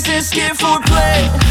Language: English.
resist it for play.